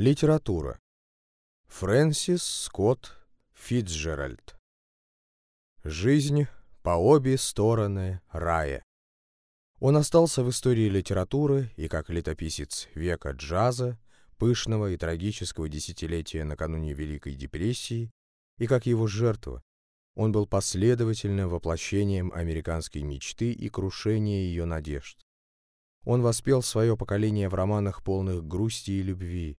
Литература. Фрэнсис Скотт Фитцджеральд. Жизнь по обе стороны рая. Он остался в истории литературы и как летописец века джаза, пышного и трагического десятилетия накануне Великой депрессии, и как его жертва. Он был последовательным воплощением американской мечты и крушения ее надежд. Он воспел свое поколение в романах полных грусти и любви,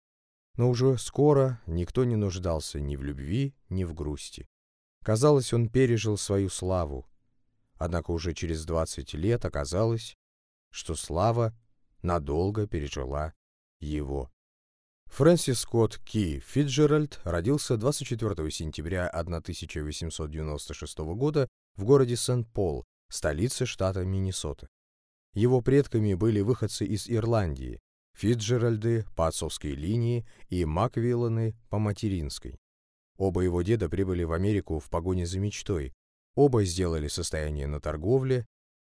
но уже скоро никто не нуждался ни в любви, ни в грусти. Казалось, он пережил свою славу. Однако уже через 20 лет оказалось, что слава надолго пережила его. Фрэнсис Скотт Ки Фитджеральд родился 24 сентября 1896 года в городе Сент-Пол, столице штата Миннесота. Его предками были выходцы из Ирландии, Фитджеральды по отцовской линии и Маквилланы по материнской. Оба его деда прибыли в Америку в погоне за мечтой. Оба сделали состояние на торговле,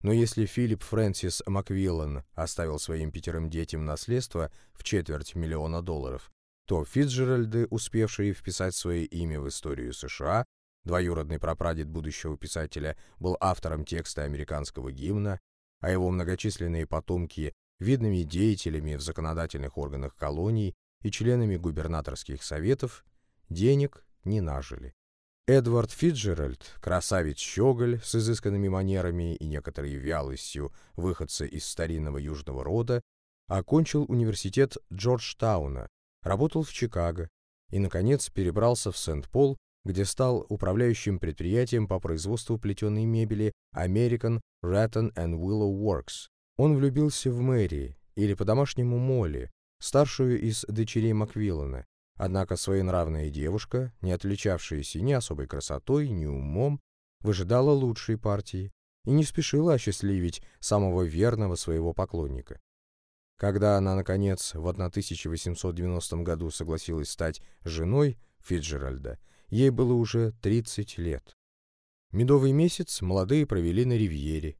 но если Филипп Фрэнсис Маквиллан оставил своим пятерым детям наследство в четверть миллиона долларов, то Фитджеральды, успевшие вписать свое имя в историю США, двоюродный прапрадед будущего писателя был автором текста американского гимна, а его многочисленные потомки видными деятелями в законодательных органах колоний и членами губернаторских советов, денег не нажили. Эдвард Фитджеральд, красавец-щеголь с изысканными манерами и некоторой вялостью выходца из старинного южного рода, окончил университет Джорджтауна, работал в Чикаго и, наконец, перебрался в Сент-Пол, где стал управляющим предприятием по производству плетеной мебели American Rattan and Willow Works, он влюбился в Мэри, или по-домашнему Молли, старшую из дочерей Маквиллана, однако своенравная девушка, не отличавшаяся ни особой красотой, ни умом, выжидала лучшей партии и не спешила осчастливить самого верного своего поклонника. Когда она, наконец, в 1890 году согласилась стать женой Фитджеральда, ей было уже 30 лет. Медовый месяц молодые провели на ривьере,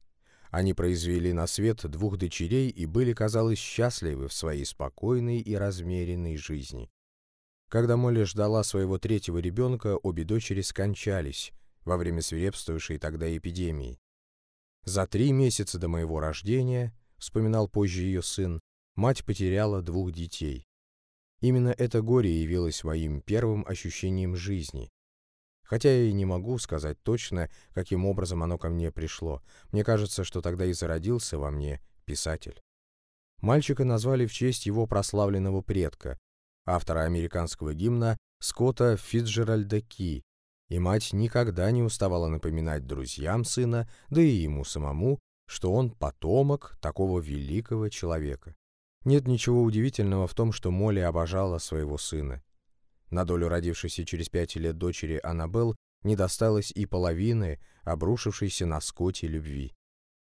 они произвели на свет двух дочерей и были, казалось, счастливы в своей спокойной и размеренной жизни. Когда Молли ждала своего третьего ребенка, обе дочери скончались во время свирепствовавшей тогда эпидемии. «За три месяца до моего рождения, — вспоминал позже ее сын, — мать потеряла двух детей. Именно это горе явилось моим первым ощущением жизни, Хотя я и не могу сказать точно, каким образом оно ко мне пришло. Мне кажется, что тогда и зародился во мне писатель. Мальчика назвали в честь его прославленного предка, автора американского гимна Скотта Фитджеральда Ки, и мать никогда не уставала напоминать друзьям сына, да и ему самому, что он потомок такого великого человека. Нет ничего удивительного в том, что Молли обожала своего сына. На долю родившейся через пять лет дочери Аннабелл не досталось и половины обрушившейся на Скотти любви.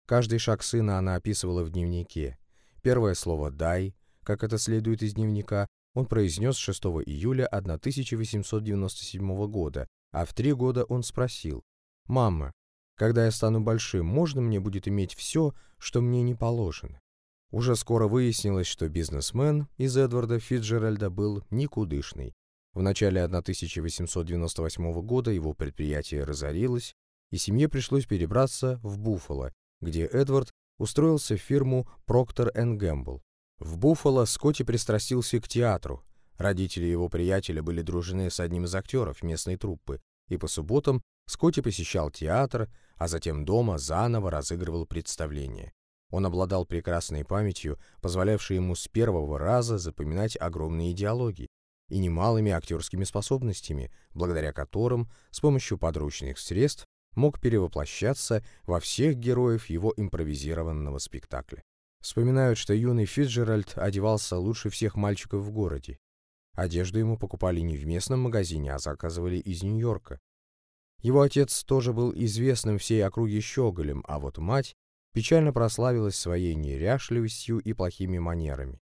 Каждый шаг сына она описывала в дневнике. Первое слово «дай», как это следует из дневника, он произнес 6 июля 1897 года, а в три года он спросил, «Мама, когда я стану большим, можно мне будет иметь все, что мне не положено?» Уже скоро выяснилось, что бизнесмен из Эдварда Фитджеральда был никудышный, в начале 1898 года его предприятие разорилось, и семье пришлось перебраться в Буффало, где Эдвард устроился в фирму Procter Gamble. В Буффало Скотти пристрастился к театру. Родители его приятеля были дружены с одним из актеров местной труппы, и по субботам Скотти посещал театр, а затем дома заново разыгрывал представления. Он обладал прекрасной памятью, позволявшей ему с первого раза запоминать огромные диалоги, и немалыми актерскими способностями, благодаря которым с помощью подручных средств мог перевоплощаться во всех героев его импровизированного спектакля. Вспоминают, что юный Фитджеральд одевался лучше всех мальчиков в городе. Одежду ему покупали не в местном магазине, а заказывали из Нью-Йорка. Его отец тоже был известным всей округе щеголем, а вот мать печально прославилась своей неряшливостью и плохими манерами.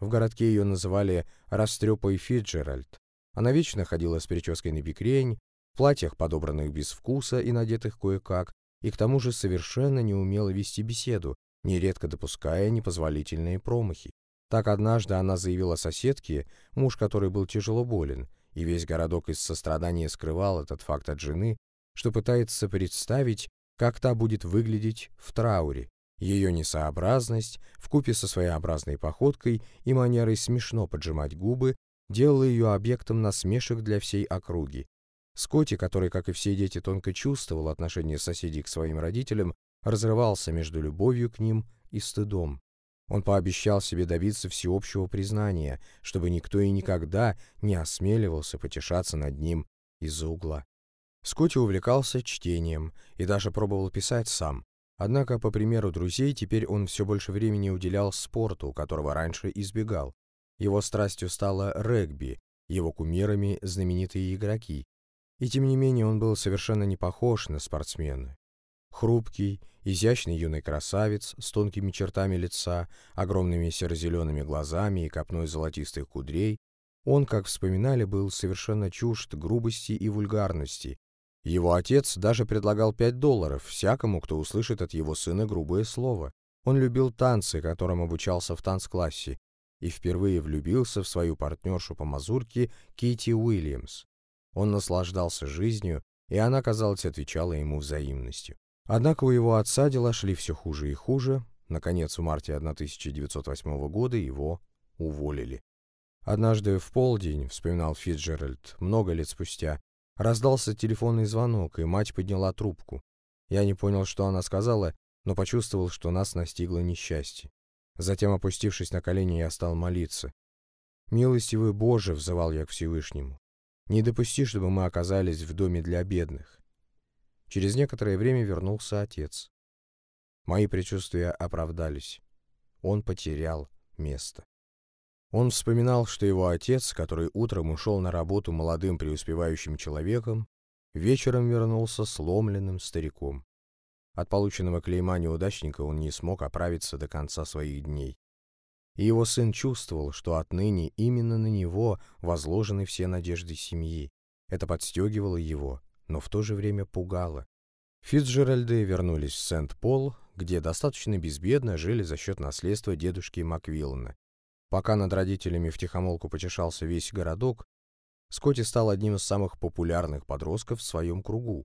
В городке ее называли «Растрепой Фиджеральд». Она вечно ходила с прической на бикрень, в платьях, подобранных без вкуса и надетых кое-как, и к тому же совершенно не умела вести беседу, нередко допуская непозволительные промахи. Так однажды она заявила соседке, муж которой был тяжело болен, и весь городок из сострадания скрывал этот факт от жены, что пытается представить, как та будет выглядеть в трауре. Ее несообразность, вкупе со своеобразной походкой и манерой смешно поджимать губы, делала ее объектом насмешек для всей округи. Скотти, который, как и все дети, тонко чувствовал отношение соседей к своим родителям, разрывался между любовью к ним и стыдом. Он пообещал себе добиться всеобщего признания, чтобы никто и никогда не осмеливался потешаться над ним из-за угла. Скотти увлекался чтением и даже пробовал писать сам. Однако, по примеру друзей, теперь он все больше времени уделял спорту, которого раньше избегал. Его страстью стало регби, его кумирами знаменитые игроки. И тем не менее он был совершенно не похож на спортсмена. Хрупкий, изящный юный красавец с тонкими чертами лица, огромными серо-зелеными глазами и копной золотистых кудрей, он, как вспоминали, был совершенно чужд грубости и вульгарности. Его отец даже предлагал пять долларов всякому, кто услышит от его сына грубое слово. Он любил танцы, которым обучался в танцклассе, и впервые влюбился в свою партнершу по мазурке Кити Уильямс. Он наслаждался жизнью, и она, казалось, отвечала ему взаимностью. Однако у его отца дела шли все хуже и хуже. Наконец, в марте 1908 года его уволили. Однажды в полдень, вспоминал Фитджеральд, много лет спустя, раздался телефонный звонок, и мать подняла трубку. Я не понял, что она сказала, но почувствовал, что нас настигло несчастье. Затем, опустившись на колени, я стал молиться. «Милостивый Боже!» — взывал я к Всевышнему. «Не допусти, чтобы мы оказались в доме для бедных». Через некоторое время вернулся отец. Мои предчувствия оправдались. Он потерял место. Он вспоминал, что его отец, который утром ушел на работу молодым преуспевающим человеком, вечером вернулся сломленным стариком. От полученного клейма неудачника он не смог оправиться до конца своих дней. И его сын чувствовал, что отныне именно на него возложены все надежды семьи. Это подстегивало его, но в то же время пугало. Фицджеральды вернулись в Сент-Пол, где достаточно безбедно жили за счет наследства дедушки Маквиллана. Пока над родителями втихомолку потешался весь городок, Скотти стал одним из самых популярных подростков в своем кругу.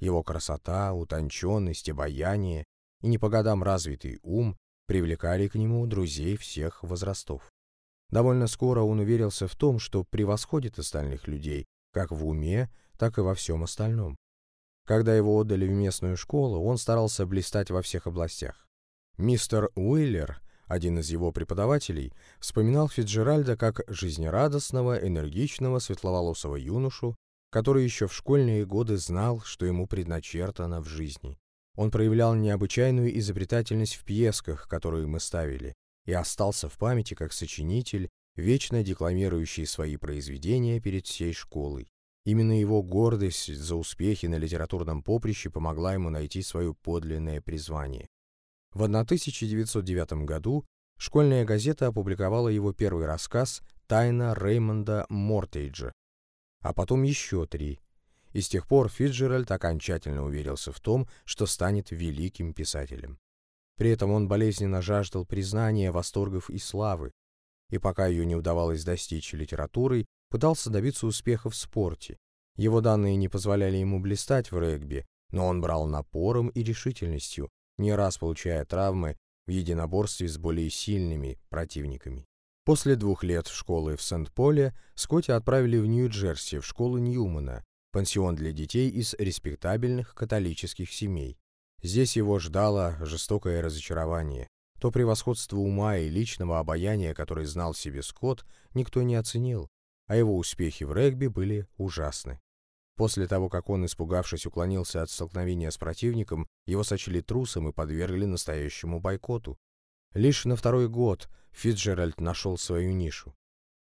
Его красота, утонченность, обаяние и не по годам развитый ум привлекали к нему друзей всех возрастов. Довольно скоро он уверился в том, что превосходит остальных людей как в уме, так и во всем остальном. Когда его отдали в местную школу, он старался блистать во всех областях. Мистер Уиллер, один из его преподавателей, вспоминал Фитджеральда как жизнерадостного, энергичного, светловолосого юношу, который еще в школьные годы знал, что ему предначертано в жизни. Он проявлял необычайную изобретательность в пьесках, которые мы ставили, и остался в памяти как сочинитель, вечно декламирующий свои произведения перед всей школой. Именно его гордость за успехи на литературном поприще помогла ему найти свое подлинное призвание. В 1909 году школьная газета опубликовала его первый рассказ «Тайна Реймонда Мортейджа», а потом еще три. И с тех пор Фитджеральд окончательно уверился в том, что станет великим писателем. При этом он болезненно жаждал признания, восторгов и славы, и пока ее не удавалось достичь литературой, пытался добиться успеха в спорте. Его данные не позволяли ему блистать в регби, но он брал напором и решительностью, не раз получая травмы в единоборстве с более сильными противниками. После двух лет школы в Сент-Поле Скотти отправили в Нью-Джерси в школу Ньюмана, пансион для детей из респектабельных католических семей. Здесь его ждало жестокое разочарование. То превосходство ума и личного обаяния, которое знал себе Скотт, никто не оценил, а его успехи в регби были ужасны. После того, как он, испугавшись, уклонился от столкновения с противником, его сочли трусом и подвергли настоящему бойкоту. Лишь на второй год Фитджеральд нашел свою нишу.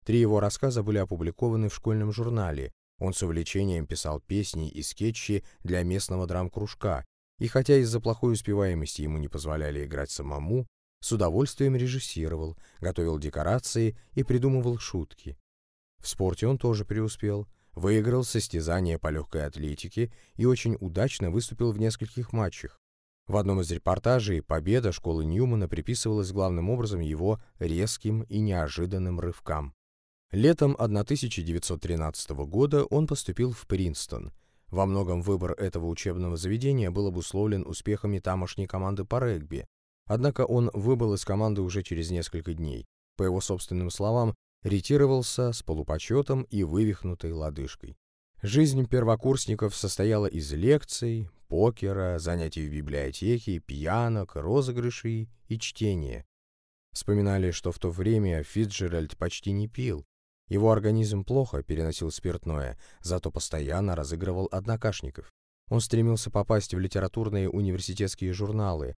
Три его рассказа были опубликованы в школьном журнале. Он с увлечением писал песни и скетчи для местного драм-кружка, и хотя из-за плохой успеваемости ему не позволяли играть самому, с удовольствием режиссировал, готовил декорации и придумывал шутки. В спорте он тоже преуспел, выиграл состязания по легкой атлетике и очень удачно выступил в нескольких матчах. В одном из репортажей победа школы Ньюмана приписывалась главным образом его резким и неожиданным рывкам. Летом 1913 года он поступил в Принстон. Во многом выбор этого учебного заведения был обусловлен успехами тамошней команды по регби, однако он выбыл из команды уже через несколько дней. По его собственным словам, ретировался с полупочетом и вывихнутой лодыжкой. Жизнь первокурсников состояла из лекций, покера, занятий в библиотеке, пьянок, розыгрышей и чтения. Вспоминали, что в то время Фитджеральд почти не пил. Его организм плохо переносил спиртное, зато постоянно разыгрывал однокашников. Он стремился попасть в литературные университетские журналы,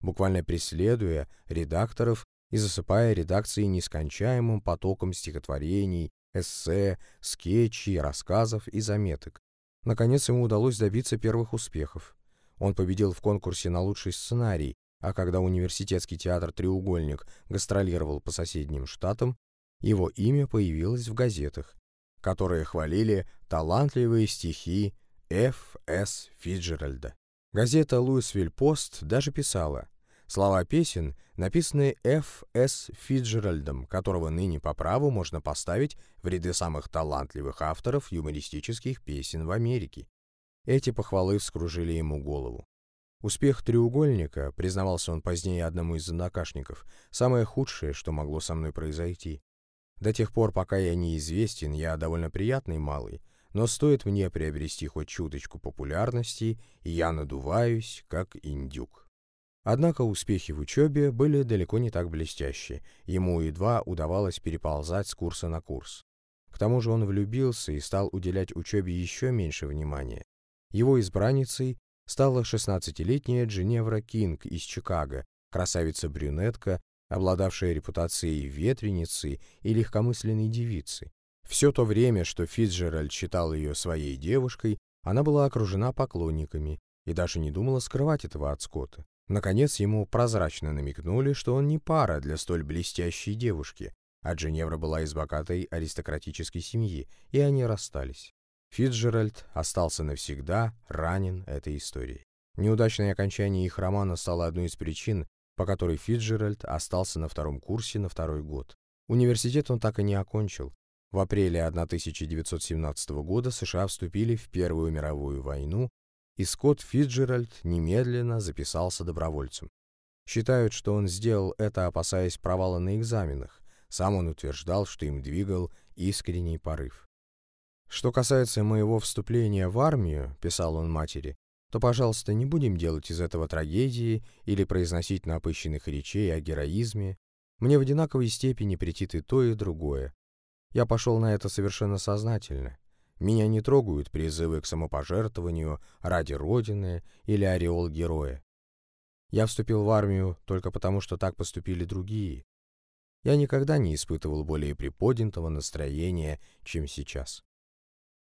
буквально преследуя редакторов и засыпая редакции нескончаемым потоком стихотворений, эссе, скетчей, рассказов и заметок. Наконец ему удалось добиться первых успехов. Он победил в конкурсе на лучший сценарий, а когда университетский театр «Треугольник» гастролировал по соседним штатам, его имя появилось в газетах, которые хвалили талантливые стихи Ф. С. Фиджеральда. Газета «Луисвиль Пост» даже писала Слова песен написаны Ф. С. Фиджеральдом, которого ныне по праву можно поставить в ряды самых талантливых авторов юмористических песен в Америке. Эти похвалы вскружили ему голову. Успех «Треугольника», признавался он позднее одному из однокашников, самое худшее, что могло со мной произойти. До тех пор, пока я неизвестен, я довольно приятный малый, но стоит мне приобрести хоть чуточку популярности, и я надуваюсь, как индюк. Однако успехи в учебе были далеко не так блестящие, ему едва удавалось переползать с курса на курс. К тому же он влюбился и стал уделять учебе еще меньше внимания. Его избранницей стала 16-летняя Дженевра Кинг из Чикаго, красавица-брюнетка, обладавшая репутацией ветреницы и легкомысленной девицы. Все то время, что Фитджеральд считал ее своей девушкой, она была окружена поклонниками и даже не думала скрывать этого от Скотта. Наконец ему прозрачно намекнули, что он не пара для столь блестящей девушки, а Дженевра была из богатой аристократической семьи, и они расстались. Фитджеральд остался навсегда ранен этой историей. Неудачное окончание их романа стало одной из причин, по которой Фитджеральд остался на втором курсе на второй год. Университет он так и не окончил. В апреле 1917 года США вступили в Первую мировую войну, и Скотт Фитджеральд немедленно записался добровольцем. Считают, что он сделал это, опасаясь провала на экзаменах. Сам он утверждал, что им двигал искренний порыв. «Что касается моего вступления в армию», — писал он матери, то, пожалуйста, не будем делать из этого трагедии или произносить напыщенных речей о героизме. Мне в одинаковой степени претит и то, и другое. Я пошел на это совершенно сознательно. Меня не трогают призывы к самопожертвованию ради Родины или ореол героя. Я вступил в армию только потому, что так поступили другие. Я никогда не испытывал более приподнятого настроения, чем сейчас.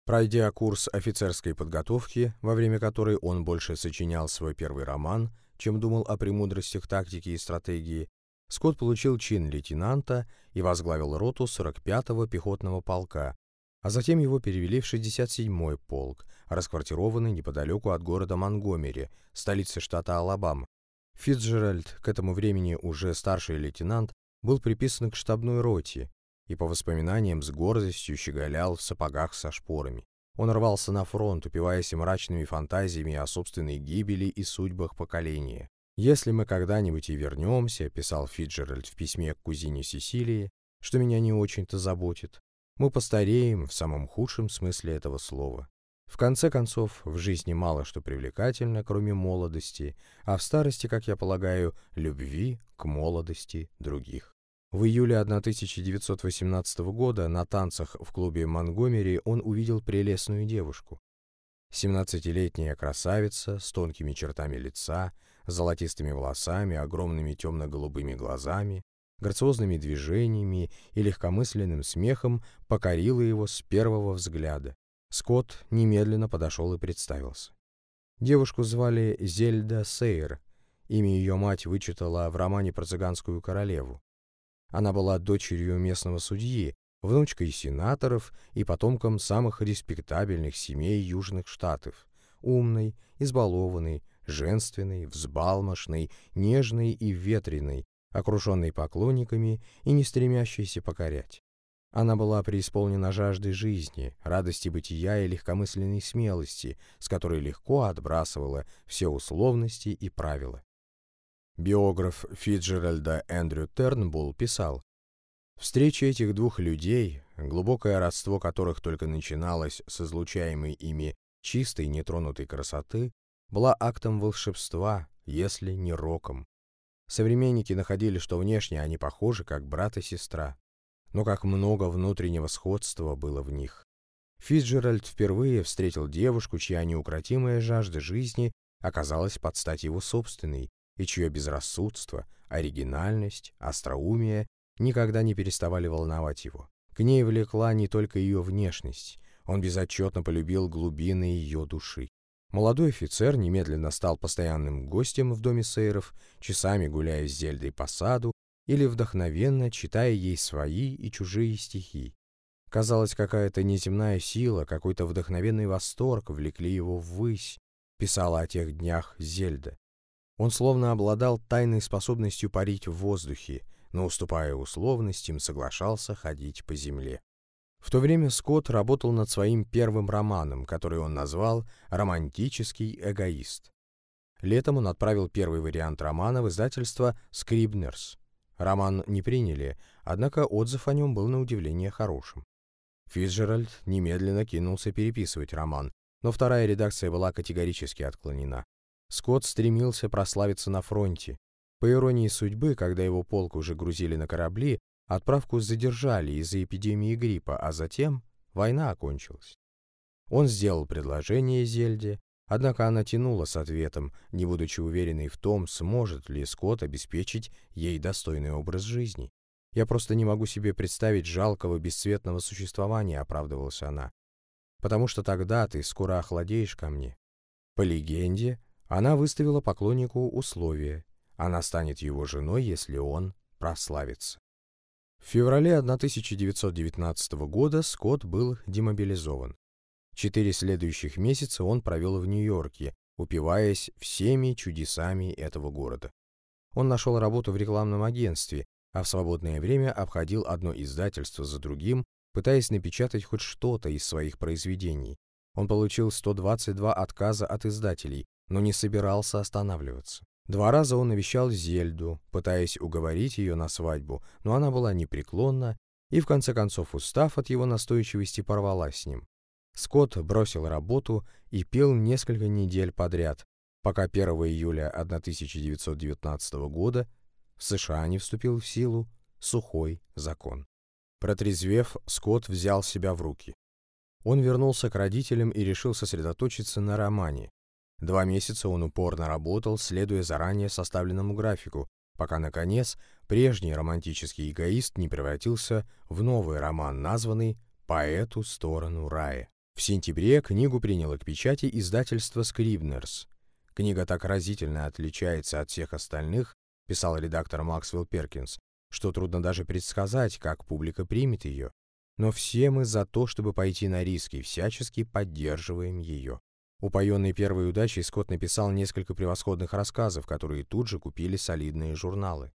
Пройдя курс офицерской подготовки, во время которой он больше сочинял свой первый роман, чем думал о премудростях тактики и стратегии, Скотт получил чин лейтенанта и возглавил роту 45-го пехотного полка, а затем его перевели в 67-й полк, расквартированный неподалеку от города Монгомери, столицы штата Алабама. Фитджеральд, к этому времени уже старший лейтенант, был приписан к штабной роте и, по воспоминаниям, с гордостью щеголял в сапогах со шпорами. Он рвался на фронт, упиваясь мрачными фантазиями о собственной гибели и судьбах поколения. «Если мы когда-нибудь и вернемся», — писал Фитджеральд в письме к кузине Сесилии, что меня не очень-то заботит, мы постареем в самом худшем смысле этого слова. В конце концов, в жизни мало что привлекательно, кроме молодости, а в старости, как я полагаю, любви к молодости других. В июле 1918 года на танцах в клубе Монгомери он увидел прелестную девушку. 17-летняя красавица с тонкими чертами лица, золотистыми волосами, огромными темно-голубыми глазами, грациозными движениями и легкомысленным смехом покорила его с первого взгляда. Скотт немедленно подошел и представился. Девушку звали Зельда Сейр. Имя ее мать вычитала в романе про цыганскую королеву. Она была дочерью местного судьи, внучкой сенаторов и потомком самых респектабельных семей Южных Штатов, умной, избалованной, женственной, взбалмошной, нежной и ветреной, окруженной поклонниками и не стремящейся покорять. Она была преисполнена жаждой жизни, радости бытия и легкомысленной смелости, с которой легко отбрасывала все условности и правила. Биограф Фиджеральда Эндрю Тернбулл писал, «Встреча этих двух людей, глубокое родство которых только начиналось с излучаемой ими чистой нетронутой красоты, была актом волшебства, если не роком. Современники находили, что внешне они похожи, как брат и сестра но как много внутреннего сходства было в них. Фицджеральд впервые встретил девушку, чья неукротимая жажда жизни оказалась под стать его собственной, и чье безрассудство, оригинальность, остроумие никогда не переставали волновать его. К ней влекла не только ее внешность, он безотчетно полюбил глубины ее души. Молодой офицер немедленно стал постоянным гостем в доме Сейров, часами гуляя с Зельдой по саду или вдохновенно читая ей свои и чужие стихи. Казалось, какая-то неземная сила, какой-то вдохновенный восторг влекли его ввысь, писала о тех днях Зельда. Он словно обладал тайной способностью парить в воздухе, но, уступая условностям, соглашался ходить по земле. В то время Скотт работал над своим первым романом, который он назвал «Романтический эгоист». Летом он отправил первый вариант романа в издательство «Скрибнерс». Роман не приняли, однако отзыв о нем был на удивление хорошим. Фицджеральд немедленно кинулся переписывать роман, но вторая редакция была категорически отклонена. Скотт стремился прославиться на фронте. По иронии судьбы, когда его полк уже грузили на корабли, отправку задержали из-за эпидемии гриппа, а затем война окончилась. Он сделал предложение Зельде, Однако она тянула с ответом, не будучи уверенной в том, сможет ли Скотт обеспечить ей достойный образ жизни. «Я просто не могу себе представить жалкого бесцветного существования», — оправдывалась она. «Потому что тогда ты скоро охладеешь ко мне». По легенде, она выставила поклоннику условие. Она станет его женой, если он прославится. В феврале 1919 года Скотт был демобилизован. Четыре следующих месяца он провел в Нью-Йорке, упиваясь всеми чудесами этого города. Он нашел работу в рекламном агентстве, а в свободное время обходил одно издательство за другим, пытаясь напечатать хоть что-то из своих произведений. Он получил 122 отказа от издателей, но не собирался останавливаться. Два раза он навещал Зельду, пытаясь уговорить ее на свадьбу, но она была непреклонна и, в конце концов, устав от его настойчивости, порвала с ним. Скотт бросил работу и пел несколько недель подряд, пока 1 июля 1919 года в США не вступил в силу сухой закон. Протрезвев, Скотт взял себя в руки. Он вернулся к родителям и решил сосредоточиться на романе. Два месяца он упорно работал, следуя заранее составленному графику, пока, наконец, прежний романтический эгоист не превратился в новый роман, названный «По эту сторону рая». В сентябре книгу приняло к печати издательство «Скрибнерс». Книга так разительно отличается от всех остальных, писал редактор Максвелл Перкинс, что трудно даже предсказать, как публика примет ее. Но все мы за то, чтобы пойти на риски, всячески поддерживаем ее. Упоенный первой удачей, Скотт написал несколько превосходных рассказов, которые тут же купили солидные журналы.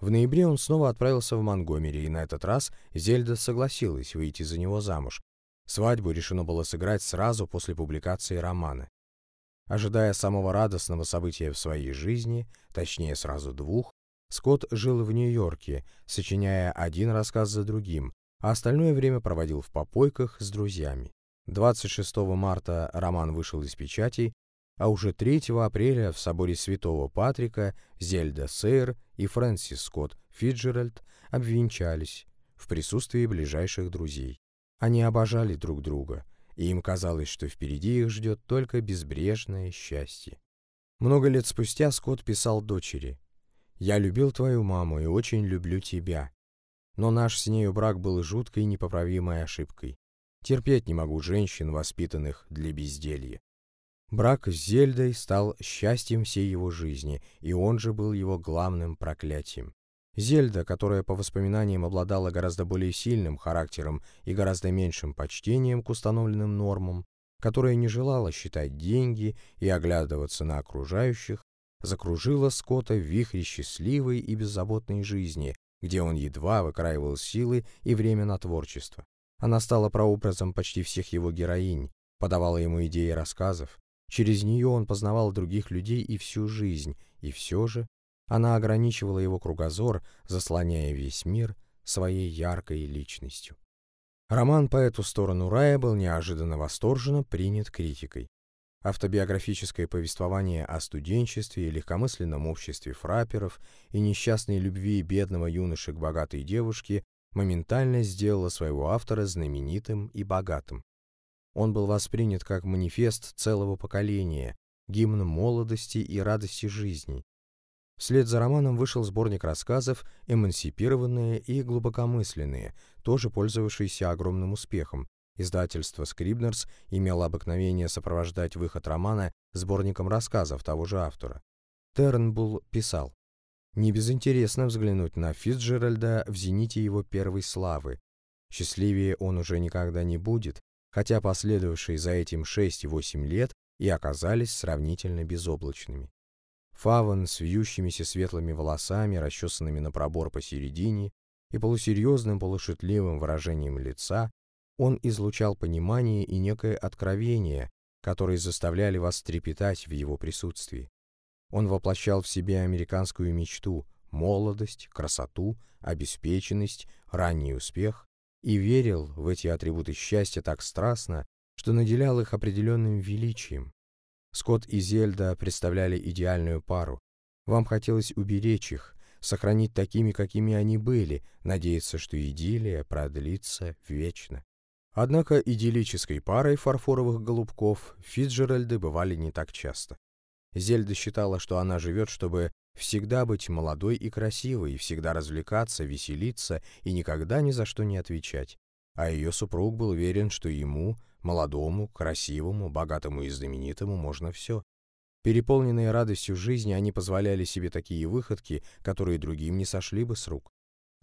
В ноябре он снова отправился в Монгомери, и на этот раз Зельда согласилась выйти за него замуж, Свадьбу решено было сыграть сразу после публикации романа. Ожидая самого радостного события в своей жизни, точнее сразу двух, Скотт жил в Нью-Йорке, сочиняя один рассказ за другим, а остальное время проводил в попойках с друзьями. 26 марта роман вышел из печати, а уже 3 апреля в соборе Святого Патрика Зельда Сейр и Фрэнсис Скотт Фиджеральд обвенчались в присутствии ближайших друзей. Они обожали друг друга, и им казалось, что впереди их ждет только безбрежное счастье. Много лет спустя Скотт писал дочери «Я любил твою маму и очень люблю тебя, но наш с нею брак был жуткой непоправимой ошибкой. Терпеть не могу женщин, воспитанных для безделья». Брак с Зельдой стал счастьем всей его жизни, и он же был его главным проклятием. Зельда, которая по воспоминаниям обладала гораздо более сильным характером и гораздо меньшим почтением к установленным нормам, которая не желала считать деньги и оглядываться на окружающих, закружила Скотта в вихре счастливой и беззаботной жизни, где он едва выкраивал силы и время на творчество. Она стала прообразом почти всех его героинь, подавала ему идеи рассказов. Через нее он познавал других людей и всю жизнь, и все же она ограничивала его кругозор, заслоняя весь мир своей яркой личностью. Роман «По эту сторону рая» был неожиданно восторженно принят критикой. Автобиографическое повествование о студенчестве и легкомысленном обществе фраперов и несчастной любви бедного юноши к богатой девушке моментально сделало своего автора знаменитым и богатым. Он был воспринят как манифест целого поколения, гимн молодости и радости жизни. Вслед за романом вышел сборник рассказов «Эмансипированные и глубокомысленные», тоже пользовавшийся огромным успехом. Издательство «Скрибнерс» имело обыкновение сопровождать выход романа сборником рассказов того же автора. Тернбулл писал, «Не безинтересно взглянуть на Фицджеральда в зените его первой славы. Счастливее он уже никогда не будет, хотя последовавшие за этим 6-8 лет и оказались сравнительно безоблачными. Фаван с вьющимися светлыми волосами, расчесанными на пробор посередине, и полусерьезным, полушутливым выражением лица, он излучал понимание и некое откровение, которые заставляли вас трепетать в его присутствии. Он воплощал в себе американскую мечту, молодость, красоту, обеспеченность, ранний успех и верил в эти атрибуты счастья так страстно, что наделял их определенным величием. Скотт и Зельда представляли идеальную пару. Вам хотелось уберечь их, сохранить такими, какими они были, надеяться, что идиллия продлится вечно. Однако идиллической парой фарфоровых голубков Фитджеральды бывали не так часто. Зельда считала, что она живет, чтобы всегда быть молодой и красивой, всегда развлекаться, веселиться и никогда ни за что не отвечать. А ее супруг был уверен, что ему, молодому, красивому, богатому и знаменитому, можно все. Переполненные радостью жизни, они позволяли себе такие выходки, которые другим не сошли бы с рук.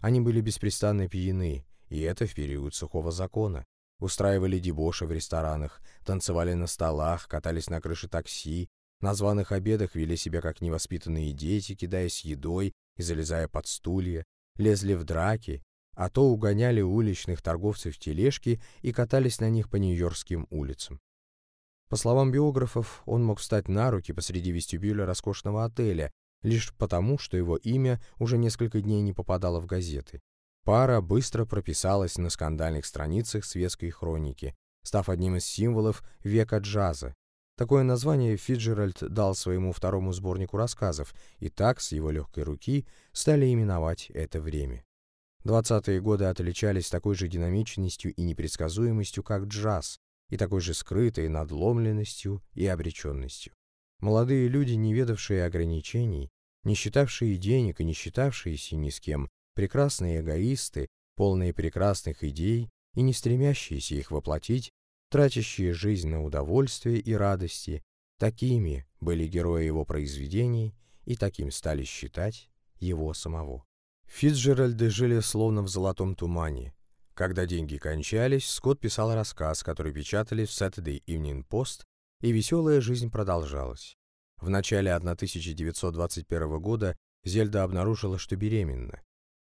Они были беспрестанно пьяны, и это в период сухого закона. Устраивали дебоши в ресторанах, танцевали на столах, катались на крыше такси, на званых обедах вели себя как невоспитанные дети, кидаясь едой и залезая под стулья, лезли в драки, а то угоняли уличных торговцев в тележки и катались на них по нью-йоркским улицам. По словам биографов, он мог встать на руки посреди вестибюля роскошного отеля, лишь потому, что его имя уже несколько дней не попадало в газеты. Пара быстро прописалась на скандальных страницах светской хроники, став одним из символов века джаза. Такое название Фиджеральд дал своему второму сборнику рассказов, и так с его легкой руки стали именовать это время. Двадцатые годы отличались такой же динамичностью и непредсказуемостью, как джаз, и такой же скрытой надломленностью и обреченностью. Молодые люди, не ведавшие ограничений, не считавшие денег и не считавшиеся ни с кем, прекрасные эгоисты, полные прекрасных идей и не стремящиеся их воплотить, тратящие жизнь на удовольствие и радости, такими были герои его произведений и таким стали считать его самого. Фицджеральды жили словно в золотом тумане, когда деньги кончались, Скотт писал рассказ, который печатали в Saturday Evening Post, и веселая жизнь продолжалась. В начале 1921 года Зельда обнаружила, что беременна.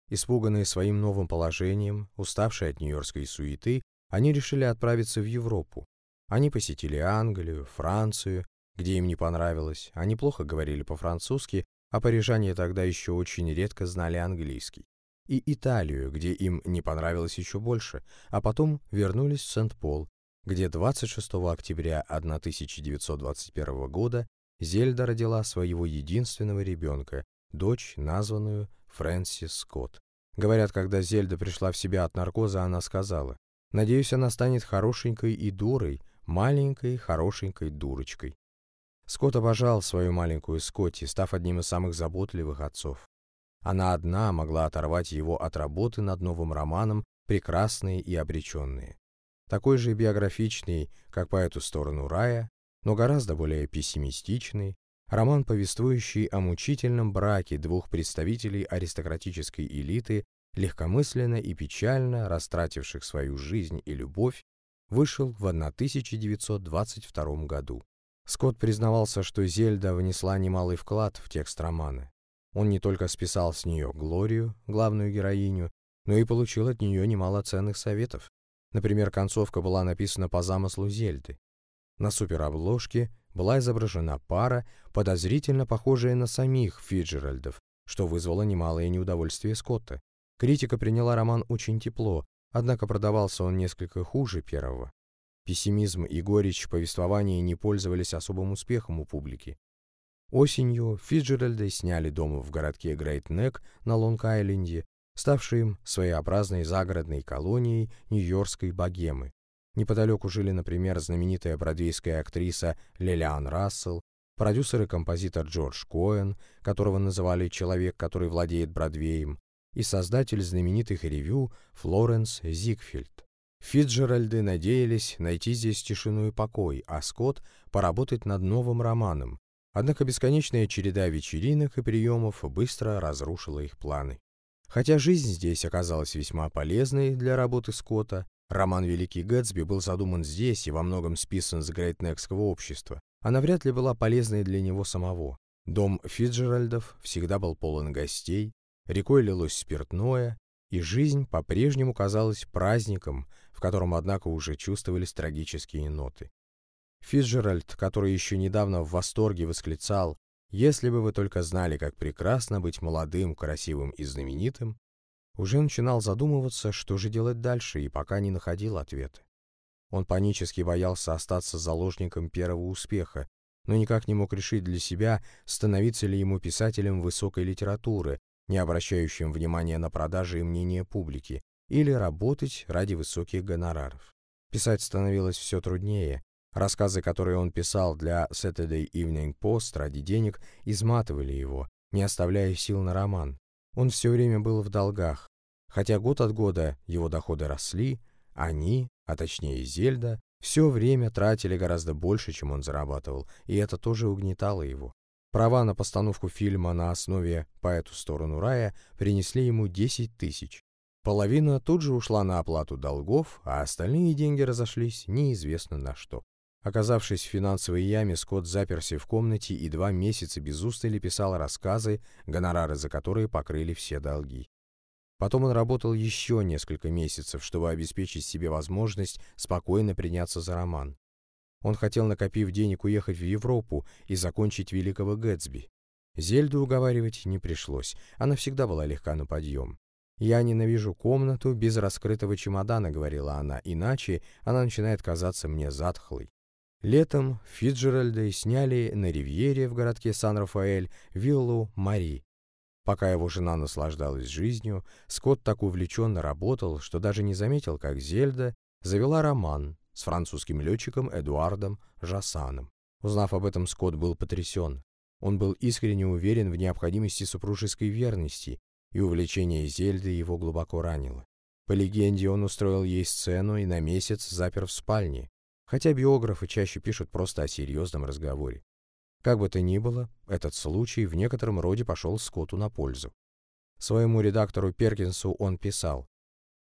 Испуганные своим новым положением, уставшие от нью-йоркской суеты, они решили отправиться в Европу. Они посетили Англию, Францию, где им не понравилось, они плохо говорили по-французски, а парижане тогда еще очень редко знали английский и Италию, где им не понравилось еще больше, а потом вернулись в Сент-Пол, где 26 октября 1921 года Зельда родила своего единственного ребенка, дочь, названную Фрэнсис Скотт. Говорят, когда Зельда пришла в себя от наркоза, она сказала, «Надеюсь, она станет хорошенькой и дурой, маленькой, хорошенькой дурочкой». Скотт обожал свою маленькую Скотти, став одним из самых заботливых отцов. Она одна могла оторвать его от работы над новым романом «Прекрасные и обреченные». Такой же биографичный, как по эту сторону рая, но гораздо более пессимистичный, роман, повествующий о мучительном браке двух представителей аристократической элиты, легкомысленно и печально растративших свою жизнь и любовь вышел в 1922 году. Скотт признавался, что Зельда внесла немалый вклад в текст романа. Он не только списал с нее Глорию, главную героиню, но и получил от нее немало ценных советов. Например, концовка была написана по замыслу Зельды. На суперобложке была изображена пара, подозрительно похожая на самих Фиджеральдов, что вызвало немалое неудовольствие Скотта. Критика приняла роман очень тепло, однако продавался он несколько хуже первого. Пессимизм и горечь повествования не пользовались особым успехом у публики. Осенью Фиджеральды сняли дом в городке Грейт-Нек на Лонг-Айленде, ставшим своеобразной загородной колонией Нью-Йоркской богемы. Неподалеку жили, например, знаменитая бродвейская актриса Лилиан Рассел, продюсер и композитор Джордж Коэн, которого называли «человек, который владеет Бродвеем», и создатель знаменитых ревю Флоренс Зигфельд. Фитджеральды надеялись найти здесь тишину и покой, а Скотт поработать над новым романом. Однако бесконечная череда вечеринок и приемов быстро разрушила их планы. Хотя жизнь здесь оказалась весьма полезной для работы Скотта, роман «Великий Гэтсби» был задуман здесь и во многом списан с Грейтнекского общества. Она вряд ли была полезной для него самого. Дом Фитджеральдов всегда был полон гостей, рекой лилось спиртное, и жизнь по-прежнему казалась праздником, в котором, однако, уже чувствовались трагические ноты. Фиджеральд, который еще недавно в восторге восклицал «Если бы вы только знали, как прекрасно быть молодым, красивым и знаменитым», уже начинал задумываться, что же делать дальше, и пока не находил ответа. Он панически боялся остаться заложником первого успеха, но никак не мог решить для себя, становиться ли ему писателем высокой литературы, не обращающим внимания на продажи и мнения публики, или работать ради высоких гонораров. Писать становилось все труднее. Рассказы, которые он писал для Saturday Evening Post ради денег, изматывали его, не оставляя сил на роман. Он все время был в долгах. Хотя год от года его доходы росли, они, а точнее Зельда, все время тратили гораздо больше, чем он зарабатывал, и это тоже угнетало его. Права на постановку фильма на основе «По эту сторону рая» принесли ему 10 тысяч. Половина тут же ушла на оплату долгов, а остальные деньги разошлись неизвестно на что. Оказавшись в финансовой яме, Скотт заперся в комнате и два месяца без устали писал рассказы, гонорары за которые покрыли все долги. Потом он работал еще несколько месяцев, чтобы обеспечить себе возможность спокойно приняться за роман. Он хотел, накопив денег, уехать в Европу и закончить «Великого Гэтсби». Зельду уговаривать не пришлось, она всегда была легка на подъем. «Я ненавижу комнату без раскрытого чемодана», — говорила она, «иначе она начинает казаться мне затхлой». Летом Фитджеральды сняли на ривьере в городке Сан-Рафаэль виллу Мари. Пока его жена наслаждалась жизнью, Скотт так увлеченно работал, что даже не заметил, как Зельда завела роман с французским летчиком Эдуардом Жасаном. Узнав об этом, Скотт был потрясен. Он был искренне уверен в необходимости супружеской верности, и увлечение Зельды его глубоко ранило. По легенде, он устроил ей сцену и на месяц запер в спальне, хотя биографы чаще пишут просто о серьезном разговоре. Как бы то ни было, этот случай в некотором роде пошел Скотту на пользу. Своему редактору Перкинсу он писал,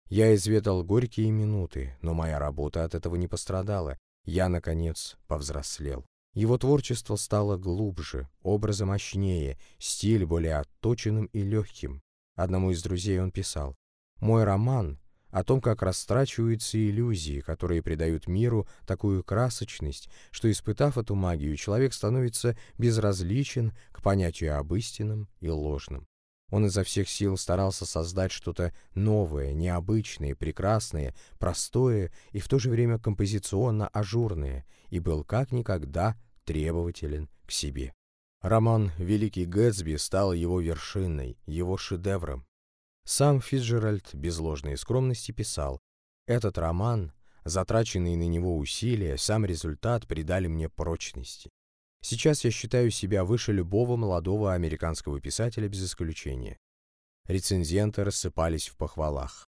я изведал горькие минуты, но моя работа от этого не пострадала. Я, наконец, повзрослел. Его творчество стало глубже, образы мощнее, стиль более отточенным и легким. Одному из друзей он писал, «Мой роман о том, как растрачиваются иллюзии, которые придают миру такую красочность, что, испытав эту магию, человек становится безразличен к понятию об истинном и ложном. Он изо всех сил старался создать что-то новое, необычное, прекрасное, простое и в то же время композиционно ажурное, и был как никогда требователен к себе. Роман «Великий Гэтсби» стал его вершиной, его шедевром. Сам Фитджеральд без ложной скромности писал, «Этот роман, затраченные на него усилия, сам результат придали мне прочности. Сейчас я считаю себя выше любого молодого американского писателя без исключения. Рецензенты рассыпались в похвалах.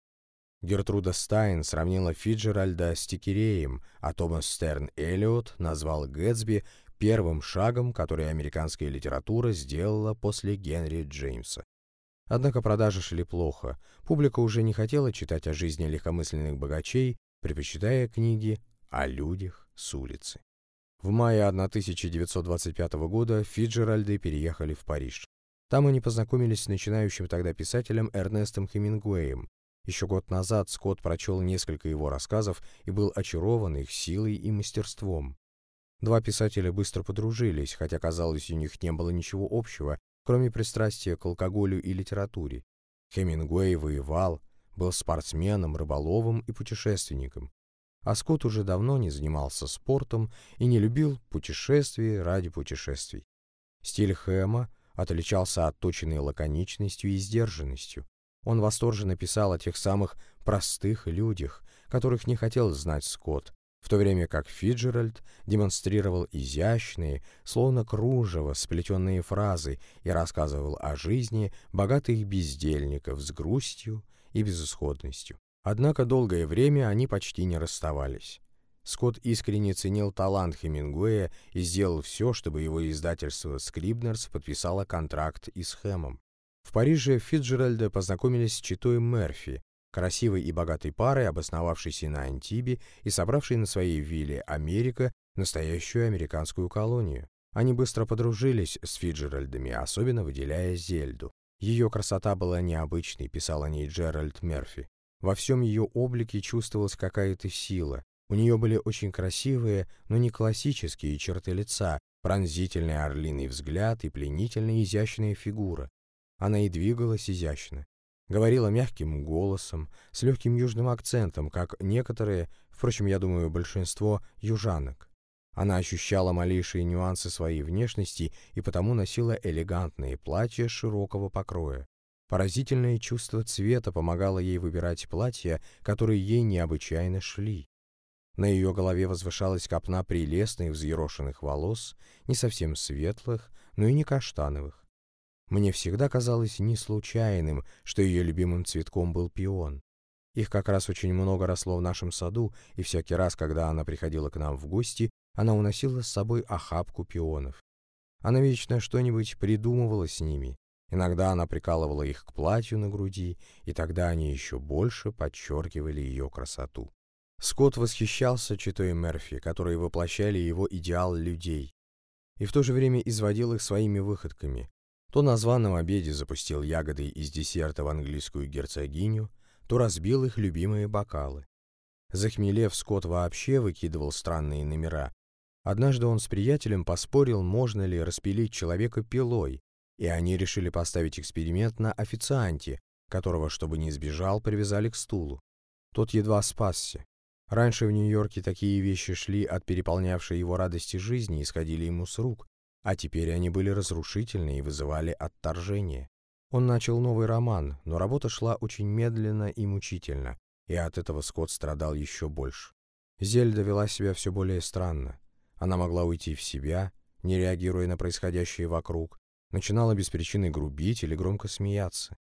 Гертруда Стайн сравнила Фиджеральда с Тикереем, а Томас Стерн Эллиот назвал Гэтсби первым шагом, который американская литература сделала после Генри Джеймса. Однако продажи шли плохо, публика уже не хотела читать о жизни легкомысленных богачей, предпочитая книги о людях с улицы. В мае 1925 года Фиджеральды переехали в Париж. Там они познакомились с начинающим тогда писателем Эрнестом Хемингуэем. Еще год назад Скотт прочел несколько его рассказов и был очарован их силой и мастерством. Два писателя быстро подружились, хотя, казалось, у них не было ничего общего, кроме пристрастия к алкоголю и литературе. Хемингуэй воевал, был спортсменом, рыболовом и путешественником. А Скотт уже давно не занимался спортом и не любил путешествия ради путешествий. Стиль Хэма отличался отточенной лаконичностью и сдержанностью. Он восторженно писал о тех самых простых людях, которых не хотел знать Скотт, в то время как Фиджеральд демонстрировал изящные, словно кружево, сплетенные фразы и рассказывал о жизни богатых бездельников с грустью и безысходностью. Однако долгое время они почти не расставались. Скотт искренне ценил талант Хемингуэя и сделал все, чтобы его издательство «Скрибнерс» подписало контракт и с Хэмом. В Париже Фитджеральда познакомились с читой Мерфи, красивой и богатой парой, обосновавшейся на Антибе и собравшей на своей вилле Америка настоящую американскую колонию. Они быстро подружились с Фиджеральдами, особенно выделяя Зельду. Ее красота была необычной, писал о ней Джеральд Мерфи. Во всем ее облике чувствовалась какая-то сила, у нее были очень красивые, но не классические черты лица, пронзительный орлиный взгляд и пленительно изящная фигура. Она и двигалась изящно. Говорила мягким голосом, с легким южным акцентом, как некоторые, впрочем, я думаю, большинство южанок. Она ощущала малейшие нюансы своей внешности и потому носила элегантные платья широкого покроя. Поразительное чувство цвета помогало ей выбирать платья, которые ей необычайно шли. На ее голове возвышалась копна прелестных взъерошенных волос, не совсем светлых, но и не каштановых. Мне всегда казалось не случайным, что ее любимым цветком был пион. Их как раз очень много росло в нашем саду, и всякий раз, когда она приходила к нам в гости, она уносила с собой охапку пионов. Она вечно что-нибудь придумывала с ними. Иногда она прикалывала их к платью на груди, и тогда они еще больше подчеркивали ее красоту. Скотт восхищался читой Мерфи, которые воплощали его идеал людей, и в то же время изводил их своими выходками. То на званом обеде запустил ягоды из десерта в английскую герцогиню, то разбил их любимые бокалы. Захмелев, Скотт вообще выкидывал странные номера. Однажды он с приятелем поспорил, можно ли распилить человека пилой, и они решили поставить эксперимент на официанте, которого, чтобы не сбежал, привязали к стулу. Тот едва спасся. Раньше в Нью-Йорке такие вещи шли от переполнявшей его радости жизни и сходили ему с рук, а теперь они были разрушительны и вызывали отторжение. Он начал новый роман, но работа шла очень медленно и мучительно, и от этого Скотт страдал еще больше. Зельда вела себя все более странно. Она могла уйти в себя, не реагируя на происходящее вокруг, начинала без причины грубить или громко смеяться.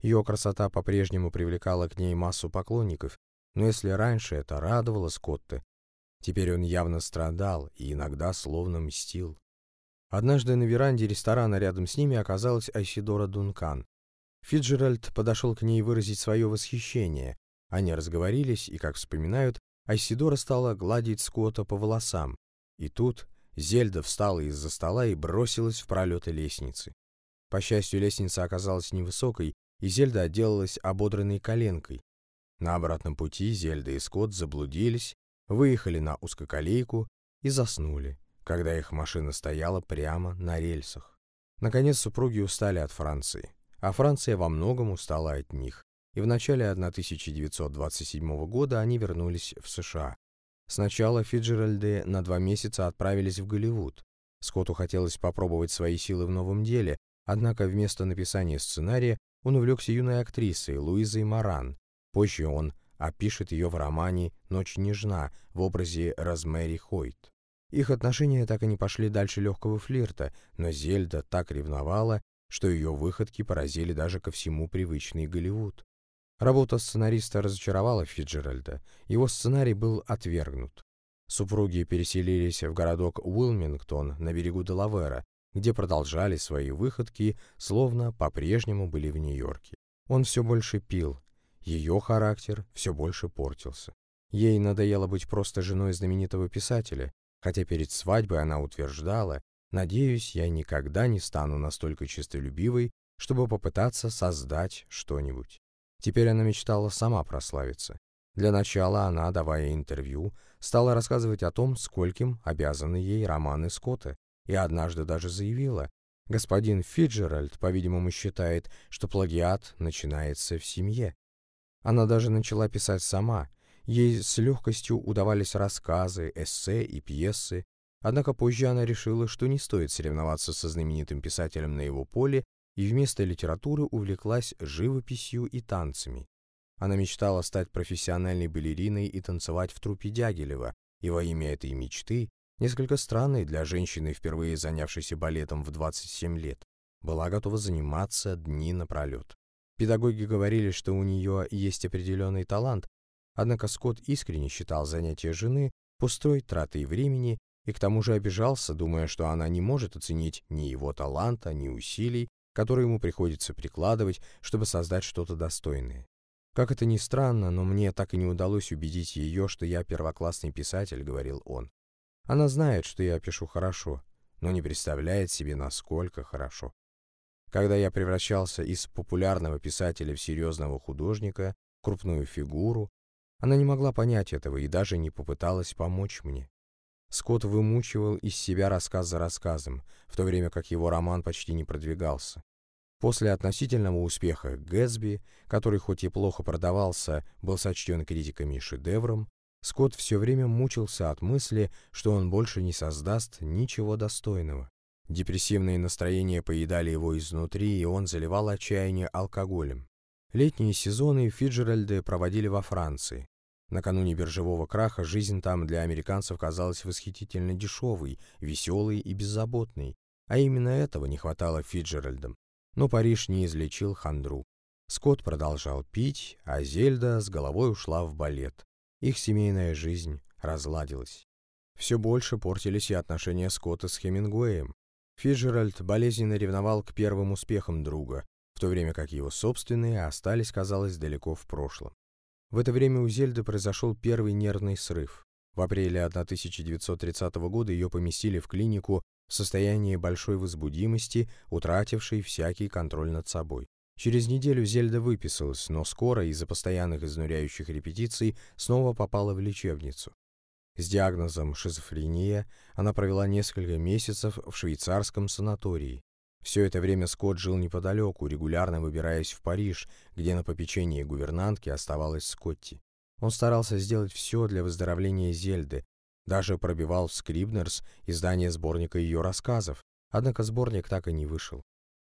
Ее красота по-прежнему привлекала к ней массу поклонников, но если раньше это радовало Скотта, теперь он явно страдал и иногда словно мстил. Однажды на веранде ресторана рядом с ними оказалась Айсидора Дункан. Фиджеральд подошел к ней выразить свое восхищение. Они разговорились, и, как вспоминают, Айсидора стала гладить Скотта по волосам. И тут Зельда встала из-за стола и бросилась в пролеты лестницы. По счастью, лестница оказалась невысокой, и Зельда отделалась ободранной коленкой, на обратном пути Зельда и Скотт заблудились, выехали на узкоколейку и заснули, когда их машина стояла прямо на рельсах. Наконец супруги устали от Франции, а Франция во многом устала от них, и в начале 1927 года они вернулись в США. Сначала Фиджеральды на два месяца отправились в Голливуд. Скотту хотелось попробовать свои силы в новом деле, однако вместо написания сценария он увлекся юной актрисой Луизой Маран, Позже он опишет ее в романе «Ночь нежна» в образе Розмэри Хойт. Их отношения так и не пошли дальше легкого флирта, но Зельда так ревновала, что ее выходки поразили даже ко всему привычный Голливуд. Работа сценариста разочаровала Фиджеральда, его сценарий был отвергнут. Супруги переселились в городок Уилмингтон на берегу Делавера, где продолжали свои выходки, словно по-прежнему были в Нью-Йорке. Он все больше пил, ее характер все больше портился. Ей надоело быть просто женой знаменитого писателя, хотя перед свадьбой она утверждала, «Надеюсь, я никогда не стану настолько честолюбивой, чтобы попытаться создать что-нибудь». Теперь она мечтала сама прославиться. Для начала она, давая интервью, стала рассказывать о том, скольким обязаны ей романы Скотта, и однажды даже заявила, господин Фиджеральд, по-видимому, считает, что плагиат начинается в семье. Она даже начала писать сама, ей с легкостью удавались рассказы, эссе и пьесы, однако позже она решила, что не стоит соревноваться со знаменитым писателем на его поле, и вместо литературы увлеклась живописью и танцами. Она мечтала стать профессиональной балериной и танцевать в труппе Дягилева, и во имя этой мечты, несколько странной для женщины, впервые занявшейся балетом в 27 лет, была готова заниматься дни напролет. Педагоги говорили, что у нее есть определенный талант, однако Скотт искренне считал занятия жены пустой тратой времени и к тому же обижался, думая, что она не может оценить ни его таланта, ни усилий, которые ему приходится прикладывать, чтобы создать что-то достойное. «Как это ни странно, но мне так и не удалось убедить ее, что я первоклассный писатель», — говорил он. «Она знает, что я пишу хорошо, но не представляет себе, насколько хорошо. Когда я превращался из популярного писателя в серьезного художника, крупную фигуру, она не могла понять этого и даже не попыталась помочь мне. Скотт вымучивал из себя рассказ за рассказом, в то время как его роман почти не продвигался. После относительного успеха «Гэтсби», который хоть и плохо продавался, был сочтен критиками шедевром, Скотт все время мучился от мысли, что он больше не создаст ничего достойного. Депрессивные настроения поедали его изнутри, и он заливал отчаяние алкоголем. Летние сезоны Фиджеральды проводили во Франции. Накануне биржевого краха жизнь там для американцев казалась восхитительно дешевой, веселой и беззаботной, а именно этого не хватало Фиджеральдам. Но Париж не излечил хандру. Скотт продолжал пить, а Зельда с головой ушла в балет. Их семейная жизнь разладилась. Все больше портились и отношения Скотта с Хемингуэем. Фиджеральд болезненно ревновал к первым успехам друга, в то время как его собственные остались, казалось, далеко в прошлом. В это время у Зельды произошел первый нервный срыв. В апреле 1930 года ее поместили в клинику в состоянии большой возбудимости, утратившей всякий контроль над собой. Через неделю Зельда выписалась, но скоро из-за постоянных изнуряющих репетиций снова попала в лечебницу. С диагнозом шизофрения она провела несколько месяцев в швейцарском санатории. Все это время Скотт жил неподалеку, регулярно выбираясь в Париж, где на попечении гувернантки оставалась Скотти. Он старался сделать все для выздоровления Зельды, даже пробивал в Скрибнерс издание сборника ее рассказов, однако сборник так и не вышел.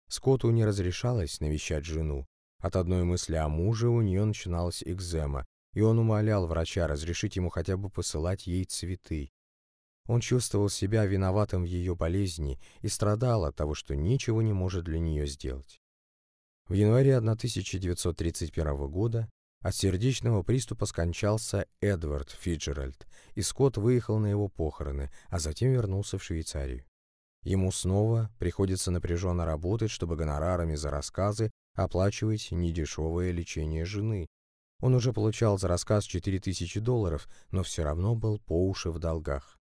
Скотту не разрешалось навещать жену. От одной мысли о муже у нее начиналась экзема, и он умолял врача разрешить ему хотя бы посылать ей цветы. Он чувствовал себя виноватым в ее болезни и страдал от того, что ничего не может для нее сделать. В январе 1931 года от сердечного приступа скончался Эдвард Фиджеральд, и Скотт выехал на его похороны, а затем вернулся в Швейцарию. Ему снова приходится напряженно работать, чтобы гонорарами за рассказы оплачивать недешевое лечение жены. Он уже получал за рассказ 4000 долларов, но все равно был по уши в долгах.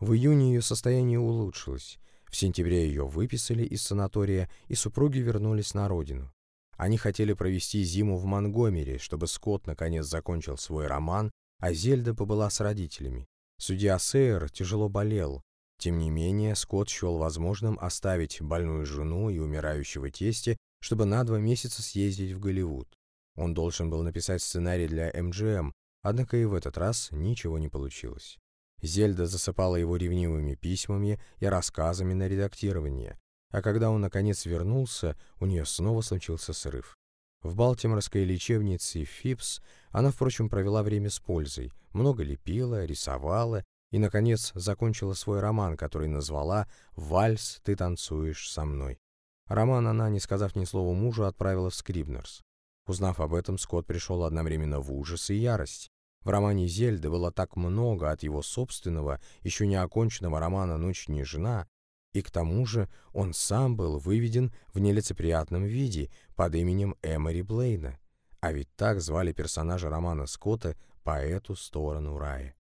В июне ее состояние улучшилось. В сентябре ее выписали из санатория, и супруги вернулись на родину. Они хотели провести зиму в Монгомери, чтобы Скотт наконец закончил свой роман, а Зельда побыла с родителями. Судья Сейер тяжело болел. Тем не менее, Скотт счел возможным оставить больную жену и умирающего тестя, чтобы на два месяца съездить в Голливуд. Он должен был написать сценарий для МГМ, однако и в этот раз ничего не получилось. Зельда засыпала его ревнивыми письмами и рассказами на редактирование, а когда он наконец вернулся, у нее снова случился срыв. В Балтиморской лечебнице ФИПС она, впрочем, провела время с пользой, много лепила, рисовала и, наконец, закончила свой роман, который назвала «Вальс, ты танцуешь со мной». Роман она, не сказав ни слова мужу, отправила в Скрибнерс. Узнав об этом, Скотт пришел одновременно в ужас и ярость. В романе Зельды было так много от его собственного, еще не оконченного романа «Ночь не жена», и к тому же он сам был выведен в нелицеприятном виде под именем Эмори Блейна. А ведь так звали персонажа романа Скотта по эту сторону рая.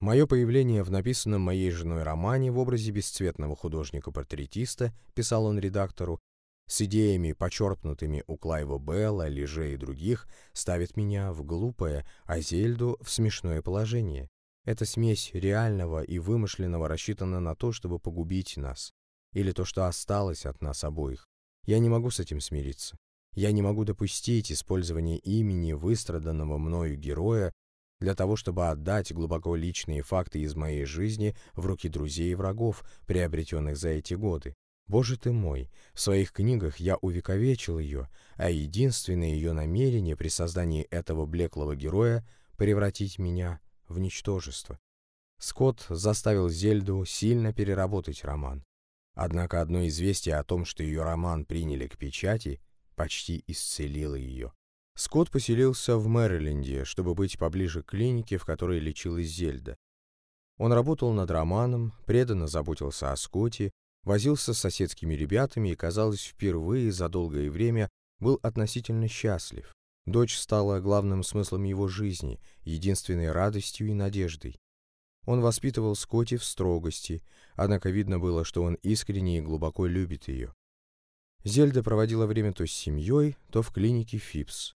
Мое появление в написанном моей женой романе в образе бесцветного художника-портретиста, писал он редактору, с идеями, почерпнутыми у Клайва Белла, Леже и других, ставит меня в глупое, а Зельду в смешное положение. Эта смесь реального и вымышленного рассчитана на то, чтобы погубить нас. Или то, что осталось от нас обоих. Я не могу с этим смириться. Я не могу допустить использования имени выстраданного мною героя для того, чтобы отдать глубоко личные факты из моей жизни в руки друзей и врагов, приобретенных за эти годы. Боже ты мой, в своих книгах я увековечил ее, а единственное ее намерение при создании этого блеклого героя — превратить меня в ничтожество. Скотт заставил Зельду сильно переработать роман. Однако одно известие о том, что ее роман приняли к печати, почти исцелило ее. Скотт поселился в Мэриленде, чтобы быть поближе к клинике, в которой лечилась Зельда. Он работал над романом, преданно заботился о Скотте, возился с соседскими ребятами и, казалось, впервые за долгое время был относительно счастлив. Дочь стала главным смыслом его жизни, единственной радостью и надеждой. Он воспитывал Скотти в строгости, однако видно было, что он искренне и глубоко любит ее. Зельда проводила время то с семьей, то в клинике Фипс.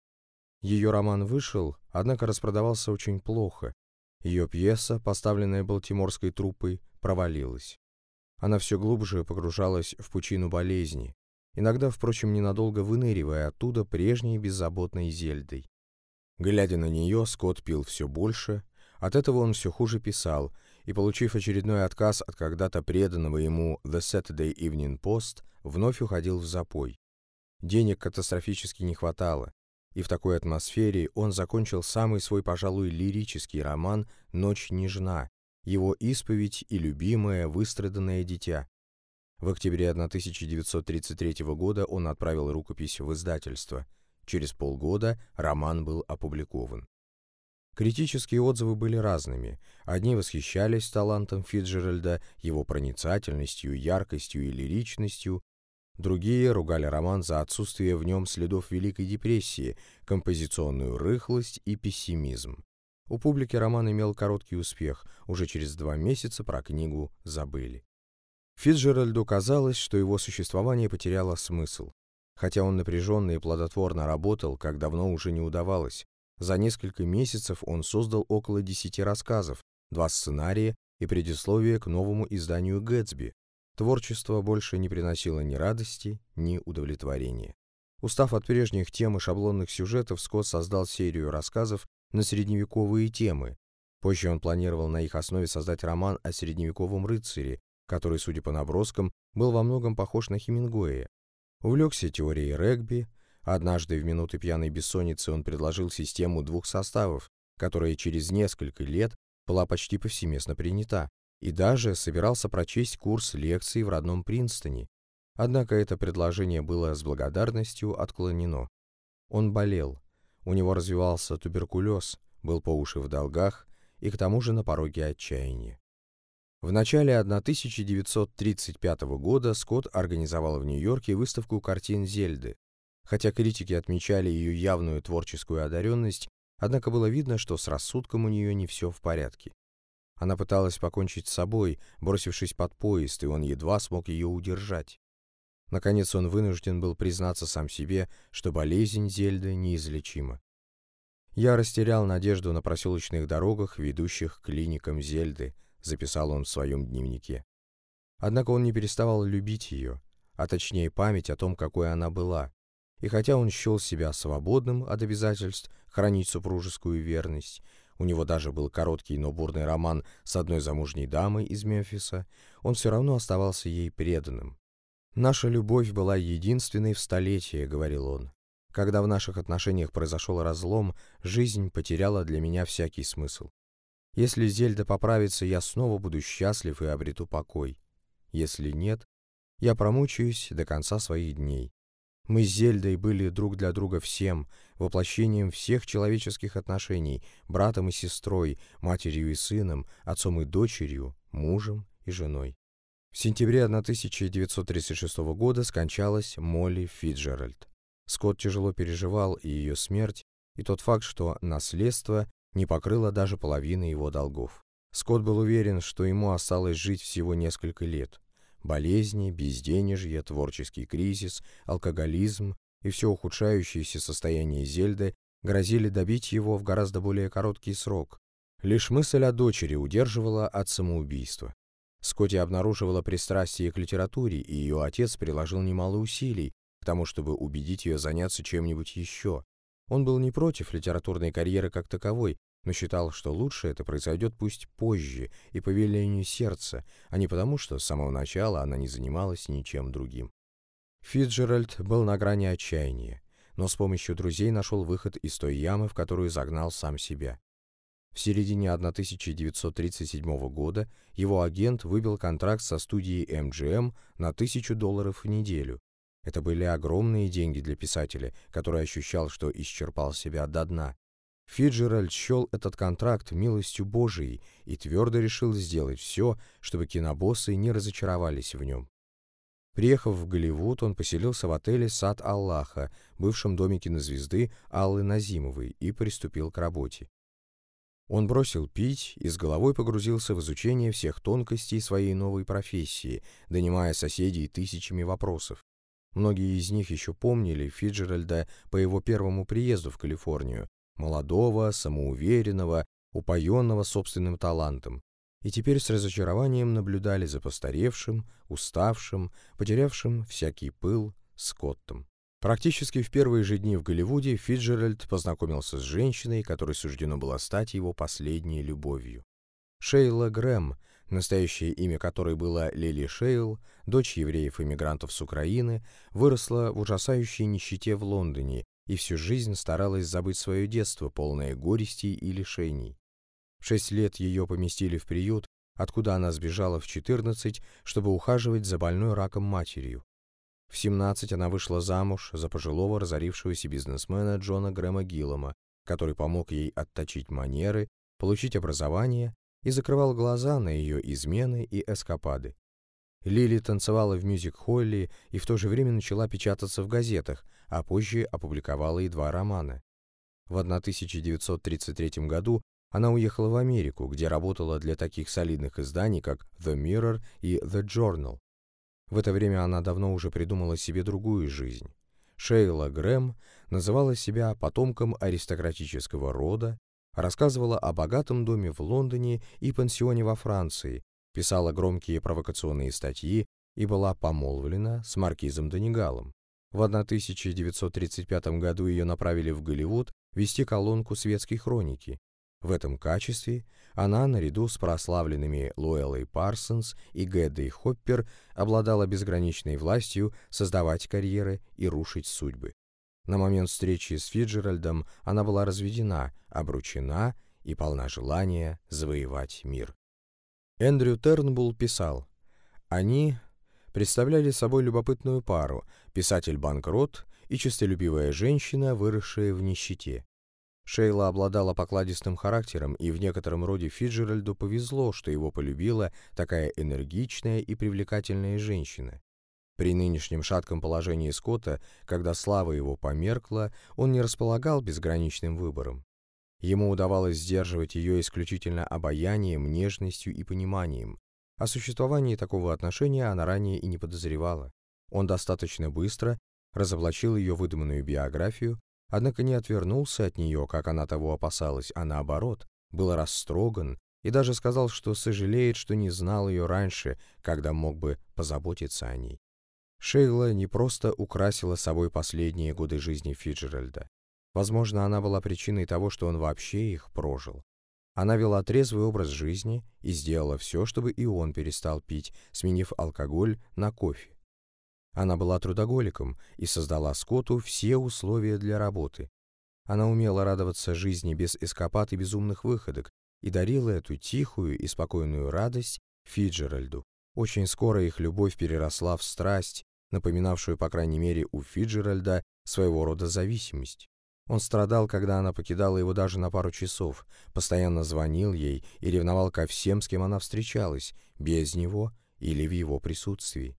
Ее роман вышел, однако распродавался очень плохо. Ее пьеса, поставленная балтиморской труппой, провалилась. Она все глубже погружалась в пучину болезни, иногда, впрочем, ненадолго выныривая оттуда прежней беззаботной Зельдой. Глядя на нее, Скотт пил все больше, от этого он все хуже писал, и, получив очередной отказ от когда-то преданного ему The Saturday Evening Post, вновь уходил в запой. Денег катастрофически не хватало, и в такой атмосфере он закончил самый свой, пожалуй, лирический роман «Ночь нежна», его исповедь и любимое выстраданное дитя. В октябре 1933 года он отправил рукопись в издательство. Через полгода роман был опубликован. Критические отзывы были разными. Одни восхищались талантом Фитджеральда, его проницательностью, яркостью и лиричностью, Другие ругали роман за отсутствие в нем следов Великой депрессии, композиционную рыхлость и пессимизм. У публики роман имел короткий успех, уже через два месяца про книгу забыли. Фитджеральду казалось, что его существование потеряло смысл. Хотя он напряженно и плодотворно работал, как давно уже не удавалось. За несколько месяцев он создал около десяти рассказов, два сценария и предисловие к новому изданию «Гэтсби», Творчество больше не приносило ни радости, ни удовлетворения. Устав от прежних тем и шаблонных сюжетов, Скотт создал серию рассказов на средневековые темы. Позже он планировал на их основе создать роман о средневековом рыцаре, который, судя по наброскам, был во многом похож на Хемингуэя. Увлекся теорией регби. Однажды в минуты пьяной бессонницы он предложил систему двух составов, которая через несколько лет была почти повсеместно принята и даже собирался прочесть курс лекций в родном Принстоне. Однако это предложение было с благодарностью отклонено. Он болел, у него развивался туберкулез, был по уши в долгах и к тому же на пороге отчаяния. В начале 1935 года Скотт организовал в Нью-Йорке выставку картин Зельды. Хотя критики отмечали ее явную творческую одаренность, однако было видно, что с рассудком у нее не все в порядке. Она пыталась покончить с собой, бросившись под поезд, и он едва смог ее удержать. Наконец он вынужден был признаться сам себе, что болезнь Зельды неизлечима. «Я растерял надежду на проселочных дорогах, ведущих к клиникам Зельды», записал он в своем дневнике. Однако он не переставал любить ее, а точнее память о том, какой она была. И хотя он счел себя свободным от обязательств хранить супружескую верность, у него даже был короткий, но бурный роман с одной замужней дамой из Мемфиса, он все равно оставался ей преданным. «Наша любовь была единственной в столетии», — говорил он. «Когда в наших отношениях произошел разлом, жизнь потеряла для меня всякий смысл. Если Зельда поправится, я снова буду счастлив и обрету покой. Если нет, я промучаюсь до конца своих дней. Мы с Зельдой были друг для друга всем, воплощением всех человеческих отношений, братом и сестрой, матерью и сыном, отцом и дочерью, мужем и женой. В сентябре 1936 года скончалась Молли Фитджеральд. Скотт тяжело переживал и ее смерть, и тот факт, что наследство не покрыла даже половины его долгов. Скотт был уверен, что ему осталось жить всего несколько лет. Болезни, безденежье, творческий кризис, алкоголизм и все ухудшающееся состояние Зельды грозили добить его в гораздо более короткий срок. Лишь мысль о дочери удерживала от самоубийства. Скотти обнаруживала пристрастие к литературе, и ее отец приложил немало усилий к тому, чтобы убедить ее заняться чем-нибудь еще. Он был не против литературной карьеры как таковой, но считал, что лучше это произойдет пусть позже и по велению сердца, а не потому, что с самого начала она не занималась ничем другим. Фитджеральд был на грани отчаяния, но с помощью друзей нашел выход из той ямы, в которую загнал сам себя. В середине 1937 года его агент выбил контракт со студией MGM на тысячу долларов в неделю. Это были огромные деньги для писателя, который ощущал, что исчерпал себя до дна. Фиджеральд счел этот контракт милостью Божией и твердо решил сделать все, чтобы кинобоссы не разочаровались в нем. Приехав в Голливуд, он поселился в отеле «Сад Аллаха», бывшем доме кинозвезды Аллы Назимовой, и приступил к работе. Он бросил пить и с головой погрузился в изучение всех тонкостей своей новой профессии, донимая соседей тысячами вопросов. Многие из них еще помнили Фиджеральда по его первому приезду в Калифорнию, молодого, самоуверенного, упоенного собственным талантом, и теперь с разочарованием наблюдали за постаревшим, уставшим, потерявшим всякий пыл Скоттом. Практически в первые же дни в Голливуде Фиджеральд познакомился с женщиной, которой суждено было стать его последней любовью. Шейла Грэм, настоящее имя которой было Лили Шейл, дочь евреев-иммигрантов с Украины, выросла в ужасающей нищете в Лондоне и всю жизнь старалась забыть свое детство, полное горестей и лишений. В шесть лет ее поместили в приют, откуда она сбежала в 14, чтобы ухаживать за больной раком матерью. В 17 она вышла замуж за пожилого разорившегося бизнесмена Джона Грэма Гиллома, который помог ей отточить манеры, получить образование и закрывал глаза на ее измены и эскапады. Лили танцевала в мюзик-холле и в то же время начала печататься в газетах, а позже опубликовала и два романа. В 1933 году она уехала в Америку, где работала для таких солидных изданий, как The Mirror и The Journal. В это время она давно уже придумала себе другую жизнь. Шейла Грэм называла себя потомком аристократического рода, рассказывала о богатом доме в Лондоне и пансионе во Франции, писала громкие провокационные статьи и была помолвлена с маркизом Донигалом. В 1935 году ее направили в Голливуд вести колонку светской хроники. В этом качестве она, наряду с прославленными Луэллой Парсонс и Гэддой Хоппер, обладала безграничной властью создавать карьеры и рушить судьбы. На момент встречи с Фиджеральдом она была разведена, обручена и полна желания завоевать мир. Эндрю Тернбулл писал, «Они представляли собой любопытную пару, писатель-банкрот и честолюбивая женщина, выросшая в нищете. Шейла обладала покладистым характером, и в некотором роде Фиджеральду повезло, что его полюбила такая энергичная и привлекательная женщина. При нынешнем шатком положении Скотта, когда слава его померкла, он не располагал безграничным выбором. Ему удавалось сдерживать ее исключительно обаянием, нежностью и пониманием. О существовании такого отношения она ранее и не подозревала. Он достаточно быстро разоблачил ее выдуманную биографию, однако не отвернулся от нее, как она того опасалась, а наоборот, был растроган и даже сказал, что сожалеет, что не знал ее раньше, когда мог бы позаботиться о ней. Шейла не просто украсила собой последние годы жизни Фиджеральда. Возможно, она была причиной того, что он вообще их прожил. Она вела трезвый образ жизни и сделала все, чтобы и он перестал пить, сменив алкоголь на кофе. Она была трудоголиком и создала Скотту все условия для работы. Она умела радоваться жизни без эскапад и безумных выходок и дарила эту тихую и спокойную радость Фиджеральду. Очень скоро их любовь переросла в страсть, напоминавшую, по крайней мере, у Фиджеральда своего рода зависимость. Он страдал, когда она покидала его даже на пару часов, постоянно звонил ей и ревновал ко всем, с кем она встречалась, без него или в его присутствии.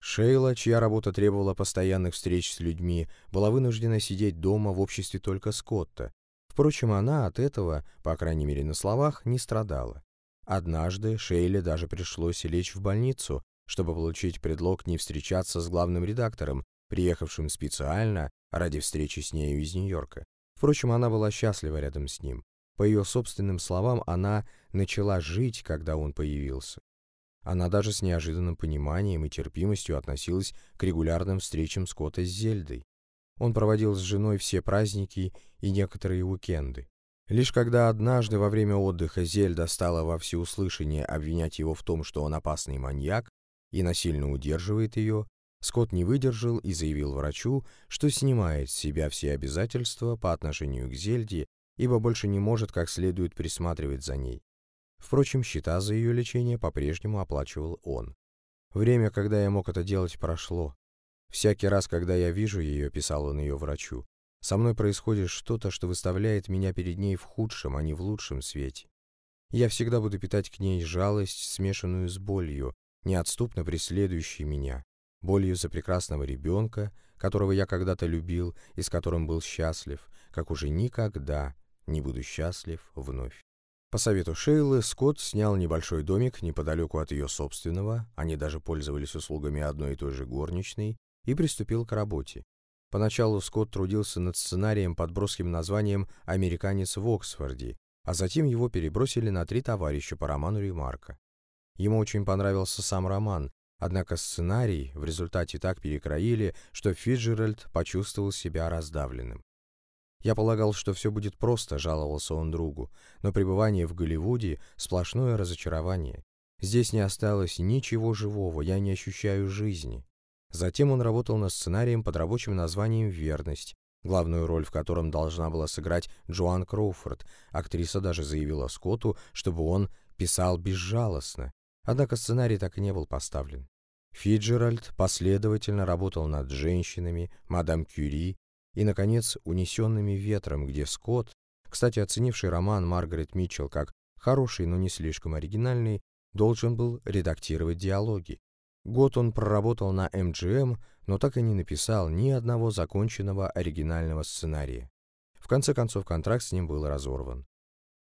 Шейла, чья работа требовала постоянных встреч с людьми, была вынуждена сидеть дома в обществе только Скотта. Впрочем, она от этого, по крайней мере на словах, не страдала. Однажды Шейле даже пришлось лечь в больницу, чтобы получить предлог не встречаться с главным редактором, приехавшим специально ради встречи с нею из Нью-Йорка. Впрочем, она была счастлива рядом с ним. По ее собственным словам, она начала жить, когда он появился. Она даже с неожиданным пониманием и терпимостью относилась к регулярным встречам Скотта с Зельдой. Он проводил с женой все праздники и некоторые уикенды. Лишь когда однажды во время отдыха Зельда стала во всеуслышание обвинять его в том, что он опасный маньяк и насильно удерживает ее, Скотт не выдержал и заявил врачу, что снимает с себя все обязательства по отношению к Зельде, ибо больше не может как следует присматривать за ней. Впрочем, счета за ее лечение по-прежнему оплачивал он. Время, когда я мог это делать, прошло. Всякий раз, когда я вижу ее, писал он ее врачу, со мной происходит что-то, что выставляет меня перед ней в худшем, а не в лучшем свете. Я всегда буду питать к ней жалость, смешанную с болью, неотступно преследующей меня, болью за прекрасного ребенка, которого я когда-то любил и с которым был счастлив, как уже никогда не буду счастлив вновь. По совету Шейлы, Скотт снял небольшой домик неподалеку от ее собственного, они даже пользовались услугами одной и той же горничной, и приступил к работе. Поначалу Скотт трудился над сценарием под броским названием «Американец в Оксфорде», а затем его перебросили на три товарища по роману Ремарка. Ему очень понравился сам роман, однако сценарий в результате так перекроили, что Фиджеральд почувствовал себя раздавленным. «Я полагал, что все будет просто», — жаловался он другу, «но пребывание в Голливуде — сплошное разочарование. Здесь не осталось ничего живого, я не ощущаю жизни». Затем он работал над сценарием под рабочим названием «Верность», главную роль в котором должна была сыграть Джоан Кроуфорд. Актриса даже заявила Скотту, чтобы он писал безжалостно. Однако сценарий так и не был поставлен. Фиджеральд последовательно работал над «Женщинами», «Мадам Кюри» и, наконец, «Унесенными ветром», где Скотт, кстати, оценивший роман Маргарет Митчелл как хороший, но не слишком оригинальный, должен был редактировать диалоги. Год он проработал на МГМ, но так и не написал ни одного законченного оригинального сценария. В конце концов, контракт с ним был разорван.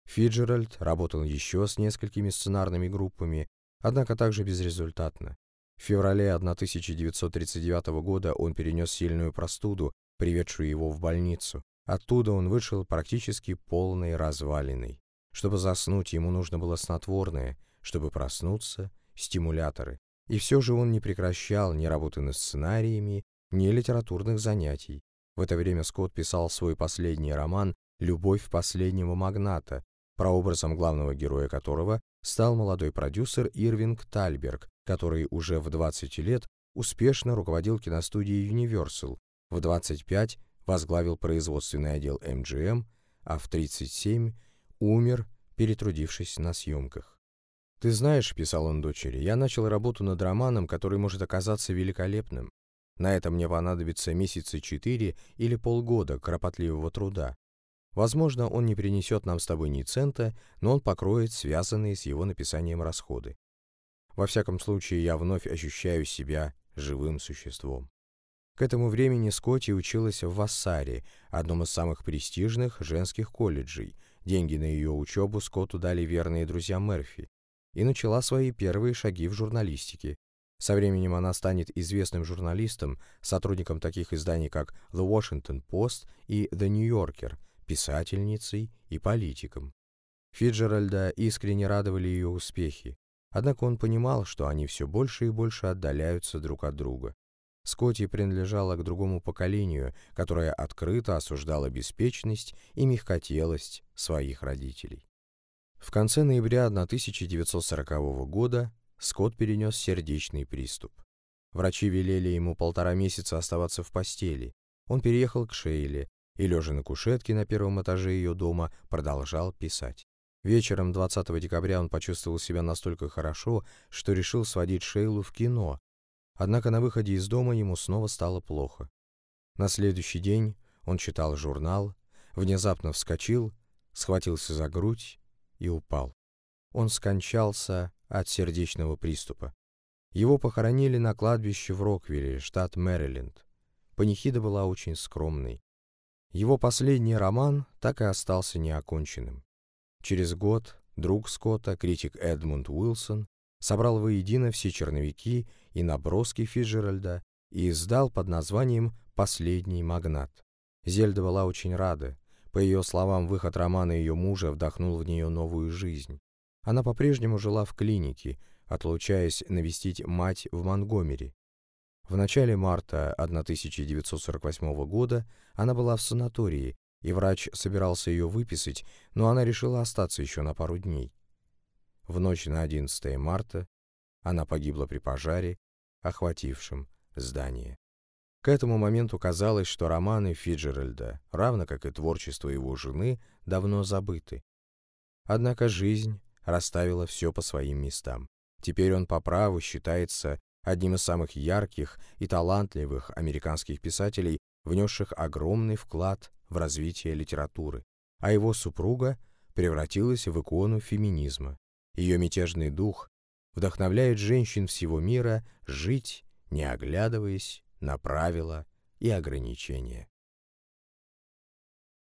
Фиджеральд работал еще с несколькими сценарными группами, однако также безрезультатно. В феврале 1939 года он перенес сильную простуду, приведшую его в больницу. Оттуда он вышел практически полной развалиной. Чтобы заснуть, ему нужно было снотворное, чтобы проснуться — стимуляторы. И все же он не прекращал ни работы над сценариями, ни литературных занятий. В это время Скотт писал свой последний роман «Любовь последнего магната», прообразом главного героя которого стал молодой продюсер Ирвинг Тальберг, который уже в 20 лет успешно руководил киностудией Universal, в 25 возглавил производственный отдел MGM, а в 37 умер, перетрудившись на съемках. «Ты знаешь, — писал он дочери, — я начал работу над романом, который может оказаться великолепным. На это мне понадобится месяца четыре или полгода кропотливого труда. Возможно, он не принесет нам с тобой ни цента, но он покроет связанные с его написанием расходы. Во всяком случае, я вновь ощущаю себя живым существом. К этому времени Скотти училась в Вассаре, одном из самых престижных женских колледжей. Деньги на ее учебу Скотту дали верные друзья Мерфи и начала свои первые шаги в журналистике. Со временем она станет известным журналистом, сотрудником таких изданий, как The Washington Post и The New Yorker, писательницей и политиком. Фиджеральда искренне радовали ее успехи, однако он понимал, что они все больше и больше отдаляются друг от друга. Скотти принадлежала к другому поколению, которое открыто осуждало беспечность и мягкотелость своих родителей. В конце ноября 1940 года Скотт перенес сердечный приступ. Врачи велели ему полтора месяца оставаться в постели. Он переехал к Шейле и, лежа на кушетке на первом этаже ее дома, продолжал писать. Вечером 20 декабря он почувствовал себя настолько хорошо, что решил сводить Шейлу в кино. Однако на выходе из дома ему снова стало плохо. На следующий день он читал журнал, внезапно вскочил, схватился за грудь и упал. Он скончался от сердечного приступа. Его похоронили на кладбище в Роквилле, штат Мэриленд. Панихида была очень скромной. Его последний роман так и остался неоконченным. Через год друг Скотта, критик Эдмунд Уилсон, собрал воедино все черновики и наброски Фиджеральда и издал под названием «Последний магнат». Зельда была очень рада. По ее словам, выход романа ее мужа вдохнул в нее новую жизнь. Она по-прежнему жила в клинике, отлучаясь навестить мать в Монгомери. В начале марта 1948 года она была в санатории, и врач собирался ее выписать, но она решила остаться еще на пару дней. В ночь на 11 марта она погибла при пожаре, охватившем здание. К этому моменту казалось, что романы Фиджеральда, равно как и творчество его жены, давно забыты. Однако жизнь расставила все по своим местам. Теперь он по праву считается одним из самых ярких и талантливых американских писателей, внесших огромный вклад в развитие литературы, а его супруга превратилась в икону феминизма. Ее мятежный дух вдохновляет женщин всего мира жить, не оглядываясь на правила и ограничения.